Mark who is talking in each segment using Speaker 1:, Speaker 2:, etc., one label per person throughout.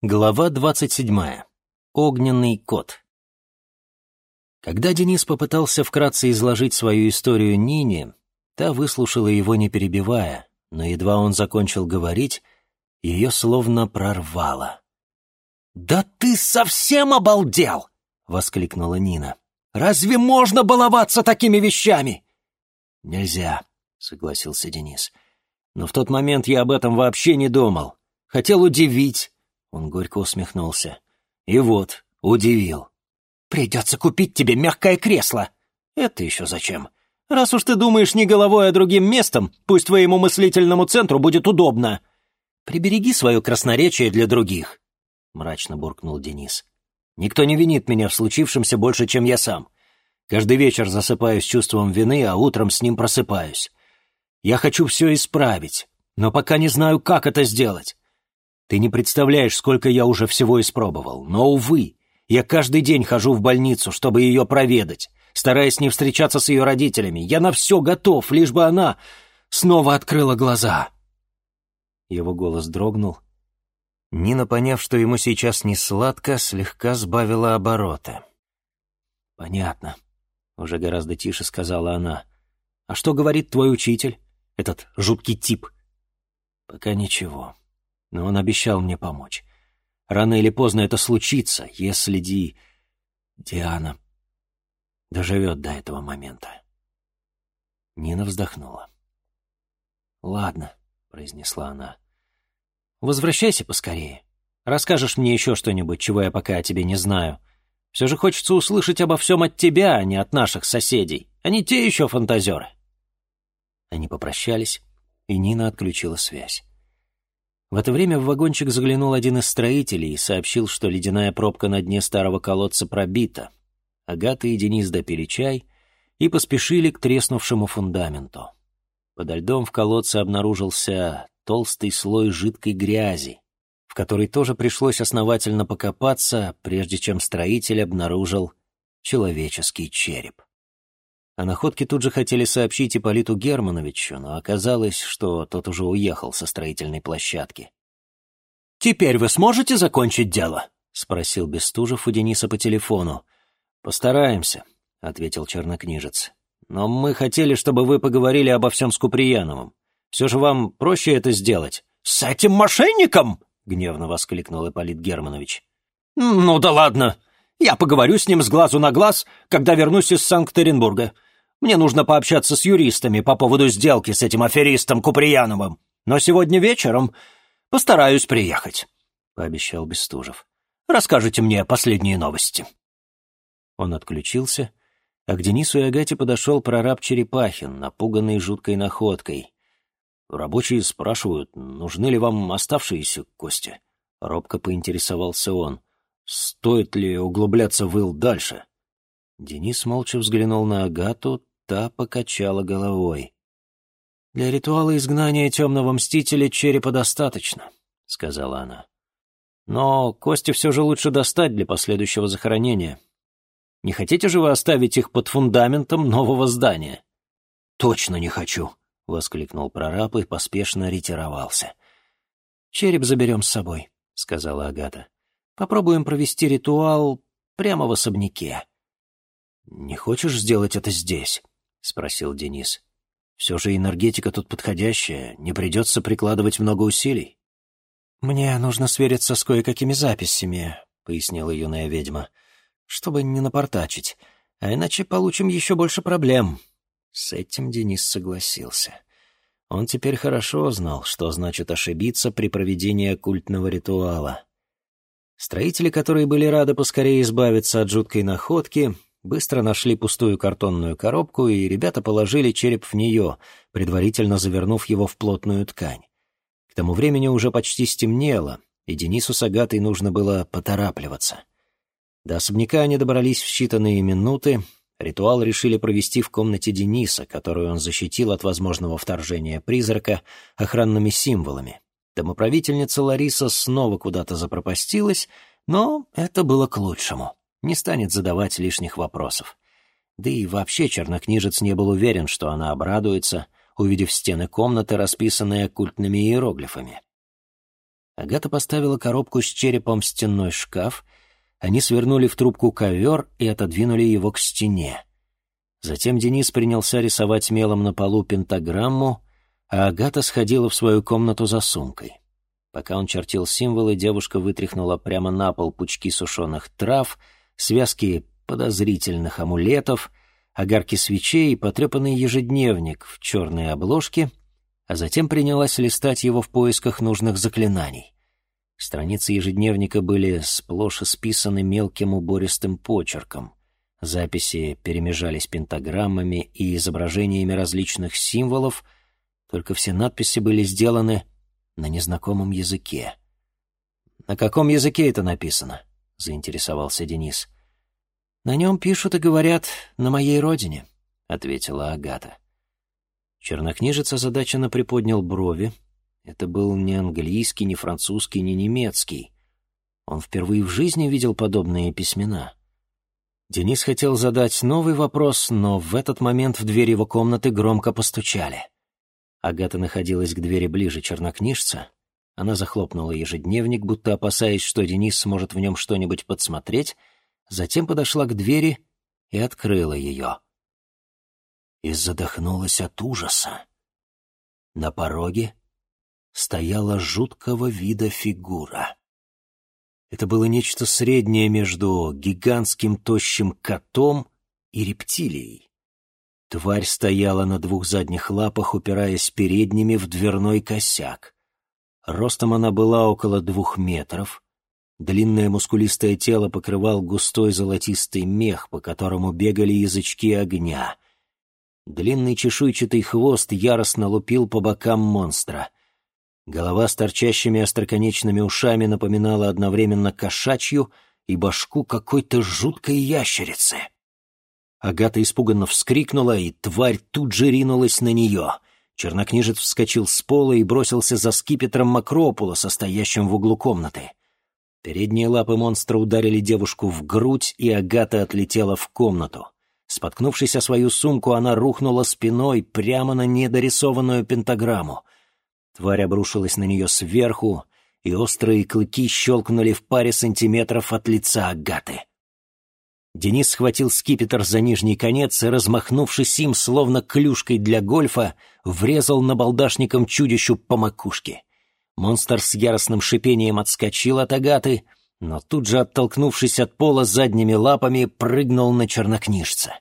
Speaker 1: Глава двадцать седьмая. Огненный кот. Когда Денис попытался вкратце изложить свою историю Нине, та выслушала его не перебивая, но едва он закончил говорить, ее словно прорвало. «Да ты совсем обалдел!» — воскликнула Нина. «Разве можно баловаться такими вещами?» «Нельзя», — согласился Денис. «Но в тот момент я об этом вообще не думал. Хотел удивить, он горько усмехнулся. «И вот, удивил. Придется купить тебе мягкое кресло. Это еще зачем? Раз уж ты думаешь не головой, а другим местом, пусть твоему мыслительному центру будет удобно. Прибереги свое красноречие для других», — мрачно буркнул Денис. «Никто не винит меня в случившемся больше, чем я сам. Каждый вечер засыпаю с чувством вины, а утром с ним просыпаюсь. Я хочу все исправить, но пока не знаю, как это сделать. Ты не представляешь, сколько я уже всего испробовал. Но, увы, я каждый день хожу в больницу, чтобы ее проведать, стараясь не встречаться с ее родителями. Я на все готов, лишь бы она снова открыла глаза». Его голос дрогнул. Нина, поняв, что ему сейчас не сладко, слегка сбавила обороты. «Понятно», — уже гораздо тише сказала она. «А что говорит твой учитель, этот жуткий тип?» «Пока ничего но он обещал мне помочь. Рано или поздно это случится, если Ди... Диана доживет до этого момента. Нина вздохнула. «Ладно», — произнесла она. «Возвращайся поскорее. Расскажешь мне еще что-нибудь, чего я пока о тебе не знаю. Все же хочется услышать обо всем от тебя, а не от наших соседей. Они те еще фантазеры». Они попрощались, и Нина отключила связь. В это время в вагончик заглянул один из строителей и сообщил, что ледяная пробка на дне старого колодца пробита. Агата и Денис допили чай и поспешили к треснувшему фундаменту. Подо льдом в колодце обнаружился толстый слой жидкой грязи, в который тоже пришлось основательно покопаться, прежде чем строитель обнаружил человеческий череп. О находке тут же хотели сообщить Ипполиту Германовичу, но оказалось, что тот уже уехал со строительной площадки. «Теперь вы сможете закончить дело?» — спросил Бестужев у Дениса по телефону. «Постараемся», — ответил чернокнижец. «Но мы хотели, чтобы вы поговорили обо всем с Куприяновым. Все же вам проще это сделать». «С этим мошенником?» — гневно воскликнул Ипполит Германович. «Ну да ладно. Я поговорю с ним с глазу на глаз, когда вернусь из Санкт-Петербурга. Мне нужно пообщаться с юристами по поводу сделки с этим аферистом Куприяновым. Но сегодня вечером постараюсь приехать», — пообещал Бестужев. «Расскажите мне последние новости». Он отключился, а к Денису и Агате подошел прораб Черепахин, напуганный жуткой находкой. «Рабочие спрашивают, нужны ли вам оставшиеся кости?» Робко поинтересовался он. «Стоит ли углубляться в ил дальше?» Денис молча взглянул на Агату, Та покачала головой. «Для ритуала изгнания темного мстителя черепа достаточно», — сказала она. «Но кости все же лучше достать для последующего захоронения. Не хотите же вы оставить их под фундаментом нового здания?» «Точно не хочу», — воскликнул прораб и поспешно ретировался. «Череп заберем с собой», — сказала Агата. «Попробуем провести ритуал прямо в особняке». «Не хочешь сделать это здесь?» — спросил Денис. «Все же энергетика тут подходящая, не придется прикладывать много усилий». «Мне нужно свериться с кое-какими записями», — пояснила юная ведьма, «чтобы не напортачить, а иначе получим еще больше проблем». С этим Денис согласился. Он теперь хорошо знал, что значит ошибиться при проведении оккультного ритуала. Строители, которые были рады поскорее избавиться от жуткой находки, Быстро нашли пустую картонную коробку, и ребята положили череп в нее, предварительно завернув его в плотную ткань. К тому времени уже почти стемнело, и Денису с Агатой нужно было поторапливаться. До особняка они добрались в считанные минуты. Ритуал решили провести в комнате Дениса, которую он защитил от возможного вторжения призрака охранными символами. Домоправительница Лариса снова куда-то запропастилась, но это было к лучшему не станет задавать лишних вопросов. Да и вообще чернокнижец не был уверен, что она обрадуется, увидев стены комнаты, расписанные оккультными иероглифами. Агата поставила коробку с черепом в стенной шкаф, они свернули в трубку ковер и отодвинули его к стене. Затем Денис принялся рисовать мелом на полу пентаграмму, а Агата сходила в свою комнату за сумкой. Пока он чертил символы, девушка вытряхнула прямо на пол пучки сушеных трав, связки подозрительных амулетов, огарки свечей и потрепанный ежедневник в черной обложке, а затем принялась листать его в поисках нужных заклинаний. Страницы ежедневника были сплошь исписаны мелким убористым почерком. Записи перемежались пентаграммами и изображениями различных символов, только все надписи были сделаны на незнакомом языке. «На каком языке это написано?» — заинтересовался Денис. «На нем пишут и говорят «на моей родине», — ответила Агата. Чернокнижец озадаченно приподнял брови. Это был не английский, не французский, не немецкий. Он впервые в жизни видел подобные письмена. Денис хотел задать новый вопрос, но в этот момент в дверь его комнаты громко постучали. Агата находилась к двери ближе чернокнижца. Она захлопнула ежедневник, будто опасаясь, что Денис сможет в нем что-нибудь подсмотреть, затем подошла к двери и открыла ее. И задохнулась от ужаса. На пороге стояла жуткого вида фигура. Это было нечто среднее между гигантским тощим котом и рептилией. Тварь стояла на двух задних лапах, упираясь передними в дверной косяк. Ростом она была около двух метров. Длинное мускулистое тело покрывал густой золотистый мех, по которому бегали язычки огня. Длинный чешуйчатый хвост яростно лупил по бокам монстра. Голова с торчащими остроконечными ушами напоминала одновременно кошачью и башку какой-то жуткой ящерицы. Агата испуганно вскрикнула, и тварь тут же ринулась на нее. Чернокнижец вскочил с пола и бросился за скипетром Макропула, состоящим в углу комнаты. Передние лапы монстра ударили девушку в грудь, и Агата отлетела в комнату. Споткнувшись о свою сумку, она рухнула спиной прямо на недорисованную пентаграмму. Тварь обрушилась на нее сверху, и острые клыки щелкнули в паре сантиметров от лица Агаты. Денис схватил скипетр за нижний конец и, размахнувшись им, словно клюшкой для гольфа, врезал набалдашником чудищу по макушке. Монстр с яростным шипением отскочил от Агаты, но тут же, оттолкнувшись от пола задними лапами, прыгнул на чернокнижца.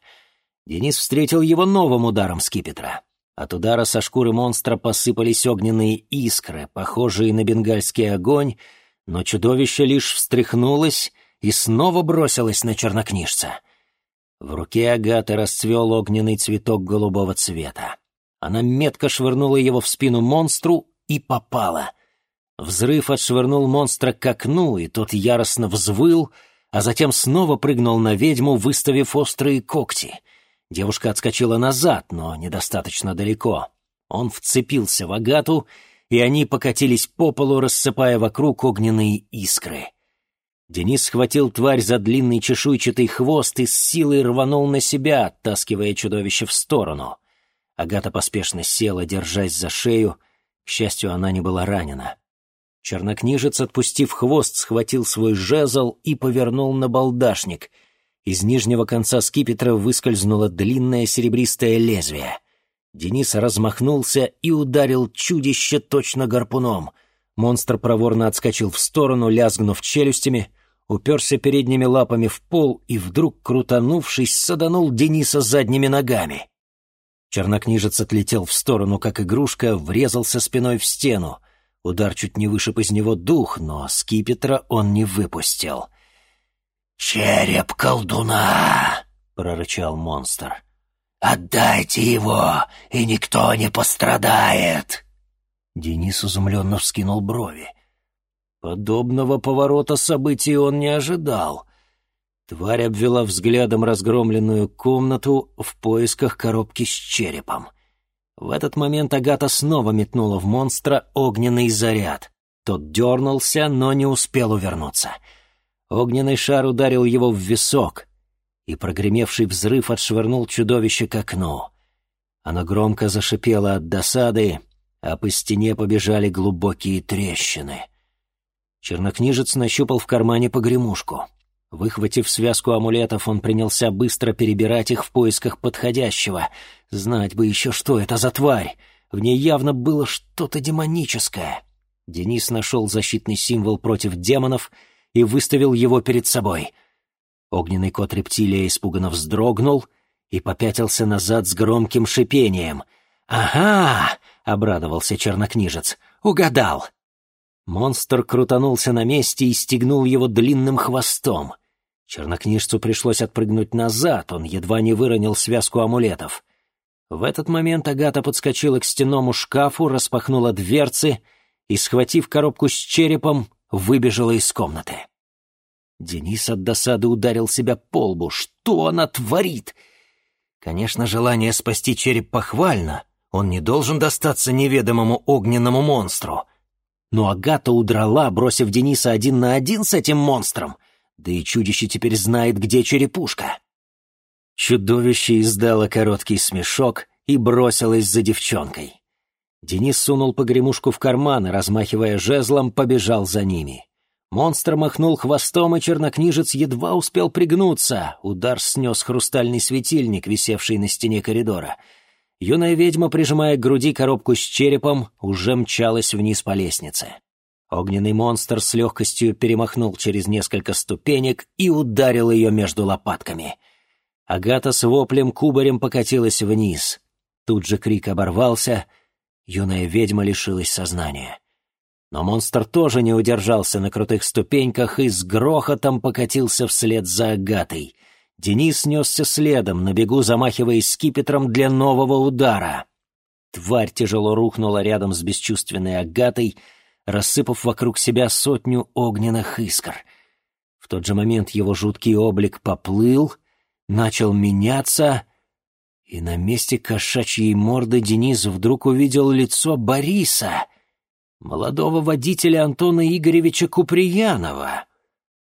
Speaker 1: Денис встретил его новым ударом скипетра. От удара со шкуры монстра посыпались огненные искры, похожие на бенгальский огонь, но чудовище лишь встряхнулось и снова бросилось на чернокнижца. В руке Агаты расцвел огненный цветок голубого цвета. Она метко швырнула его в спину монстру и попала. Взрыв отшвырнул монстра к окну, и тот яростно взвыл, а затем снова прыгнул на ведьму, выставив острые когти — Девушка отскочила назад, но недостаточно далеко. Он вцепился в Агату, и они покатились по полу, рассыпая вокруг огненные искры. Денис схватил тварь за длинный чешуйчатый хвост и с силой рванул на себя, оттаскивая чудовище в сторону. Агата поспешно села, держась за шею. К счастью, она не была ранена. Чернокнижец, отпустив хвост, схватил свой жезл и повернул на балдашник — из нижнего конца скипетра выскользнуло длинное серебристое лезвие. Денис размахнулся и ударил чудище точно гарпуном. Монстр проворно отскочил в сторону, лязгнув челюстями, уперся передними лапами в пол и вдруг, крутанувшись, саданул Дениса задними ногами. Чернокнижец отлетел в сторону, как игрушка, врезался спиной в стену. Удар чуть не вышиб из него дух, но скипетра он не выпустил — «Череп колдуна!» — прорычал монстр. «Отдайте его, и никто не пострадает!» Денис изумленно вскинул брови. Подобного поворота событий он не ожидал. Тварь обвела взглядом разгромленную комнату в поисках коробки с черепом. В этот момент Агата снова метнула в монстра огненный заряд. Тот дернулся, но не успел увернуться — Огненный шар ударил его в висок, и прогремевший взрыв отшвырнул чудовище к окну. Оно громко зашипело от досады, а по стене побежали глубокие трещины. Чернокнижец нащупал в кармане погремушку. Выхватив связку амулетов, он принялся быстро перебирать их в поисках подходящего. Знать бы еще, что это за тварь. В ней явно было что-то демоническое. Денис нашел защитный символ против демонов и выставил его перед собой. Огненный кот рептилия испуганно вздрогнул и попятился назад с громким шипением. «Ага!» — обрадовался чернокнижец. «Угадал!» Монстр крутанулся на месте и стегнул его длинным хвостом. Чернокнижцу пришлось отпрыгнуть назад, он едва не выронил связку амулетов. В этот момент Агата подскочила к стенному шкафу, распахнула дверцы и, схватив коробку с черепом, выбежала из комнаты. Денис от досады ударил себя по лбу. Что она творит? Конечно, желание спасти череп похвально. Он не должен достаться неведомому огненному монстру — но Агата удрала, бросив Дениса один на один с этим монстром. Да и чудище теперь знает, где черепушка. Чудовище издало короткий смешок и бросилось за девчонкой. Денис сунул погремушку в карман и, размахивая жезлом, побежал за ними. Монстр махнул хвостом, и чернокнижец едва успел пригнуться. Удар снес хрустальный светильник, висевший на стене коридора — юная ведьма, прижимая к груди коробку с черепом, уже мчалась вниз по лестнице. Огненный монстр с легкостью перемахнул через несколько ступенек и ударил ее между лопатками. Агата с воплем кубарем покатилась вниз. Тут же крик оборвался, юная ведьма лишилась сознания. Но монстр тоже не удержался на крутых ступеньках и с грохотом покатился вслед за Агатой — Денис несся следом, на бегу замахиваясь скипетром для нового удара. Тварь тяжело рухнула рядом с бесчувственной Агатой, рассыпав вокруг себя сотню огненных искр. В тот же момент его жуткий облик поплыл, начал меняться, и на месте кошачьей морды Денис вдруг увидел лицо Бориса, молодого водителя Антона Игоревича Куприянова.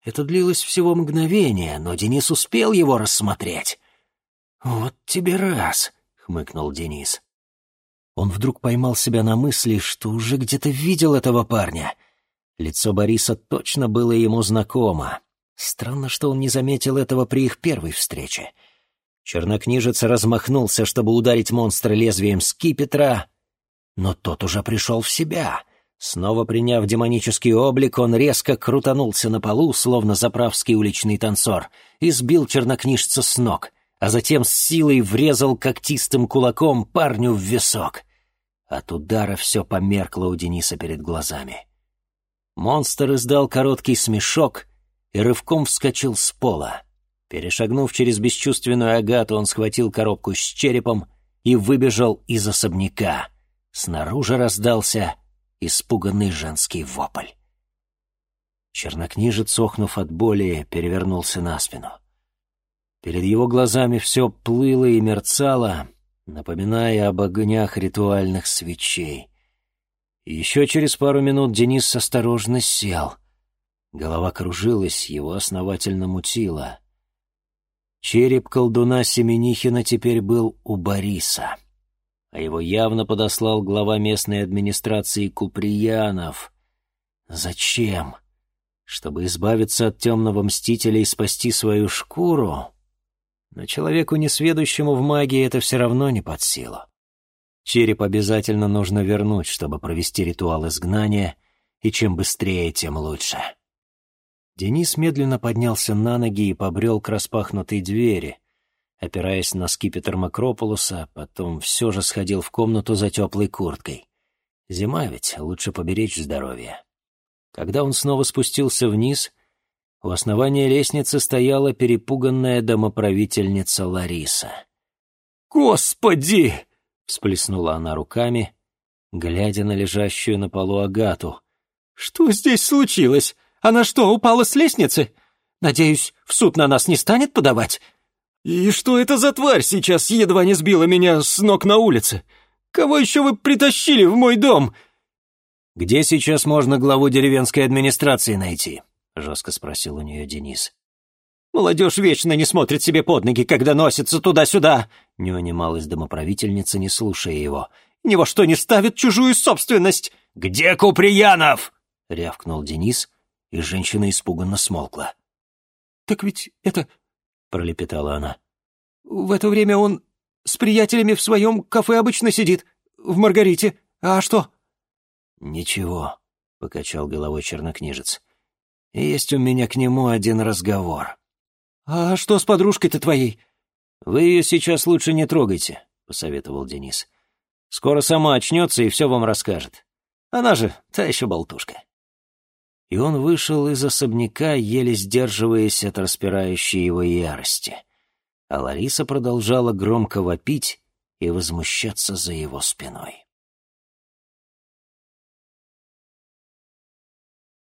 Speaker 1: Это длилось всего мгновение, но Денис успел его рассмотреть. «Вот тебе раз», — хмыкнул Денис. Он вдруг поймал себя на мысли, что уже где-то видел этого парня. Лицо Бориса точно было ему знакомо. Странно, что он не заметил этого при их первой встрече. Чернокнижец размахнулся, чтобы ударить монстра лезвием скипетра, но тот уже пришел в себя — Снова приняв демонический облик, он резко крутанулся на полу, словно заправский уличный танцор, и сбил чернокнижца с ног, а затем с силой врезал когтистым кулаком парню в висок. От удара все померкло у Дениса перед глазами. Монстр издал короткий смешок и рывком вскочил с пола. Перешагнув через бесчувственную агату, он схватил коробку с черепом и выбежал из особняка. Снаружи раздался испуганный женский вопль. Чернокнижец, охнув от боли, перевернулся на спину. Перед его глазами все плыло и мерцало, напоминая об огнях ритуальных свечей. еще через пару минут Денис осторожно сел. Голова кружилась, его основательно мутило. Череп колдуна Семенихина теперь был у Бориса а его явно подослал глава местной администрации Куприянов. Зачем? Чтобы избавиться от темного мстителя и спасти свою шкуру? Но человеку, несведущему в магии, это все равно не под силу. Череп обязательно нужно вернуть, чтобы провести ритуал изгнания, и чем быстрее, тем лучше. Денис медленно поднялся на ноги и побрел к распахнутой двери, опираясь на скипетр Макрополуса, потом все же сходил в комнату за теплой курткой. Зима ведь, лучше поберечь здоровье. Когда он снова спустился вниз, у основания лестницы стояла перепуганная домоправительница Лариса.
Speaker 2: «Господи!» — всплеснула она руками,
Speaker 1: глядя на лежащую на полу Агату.
Speaker 2: «Что здесь случилось? Она что, упала с лестницы? Надеюсь, в суд на нас не станет подавать? «И что это за тварь сейчас едва не сбила меня с ног на улице? Кого еще вы притащили в мой дом?»
Speaker 1: «Где сейчас можно главу деревенской администрации найти?» — жестко спросил у нее Денис.
Speaker 2: «Молодежь вечно не смотрит себе под ноги, когда носится туда-сюда!»
Speaker 1: Не унималась домоправительница, не слушая его.
Speaker 2: «Ни во что не ставит чужую собственность!»
Speaker 1: «Где Куприянов?» — рявкнул Денис и женщина испуганно смолкла.
Speaker 2: «Так ведь это...»
Speaker 1: — пролепетала она.
Speaker 2: «В это время он с приятелями в своем кафе обычно сидит, в Маргарите. А что?»
Speaker 1: «Ничего», — покачал головой чернокнижец. «Есть у меня к нему один разговор».
Speaker 2: «А что с подружкой-то твоей?»
Speaker 1: «Вы ее сейчас лучше не трогайте», — посоветовал Денис. «Скоро сама очнется и все вам расскажет. Она же та еще болтушка». И он вышел из особняка, еле сдерживаясь от распирающей его ярости. А Лариса продолжала громко вопить и возмущаться за его спиной.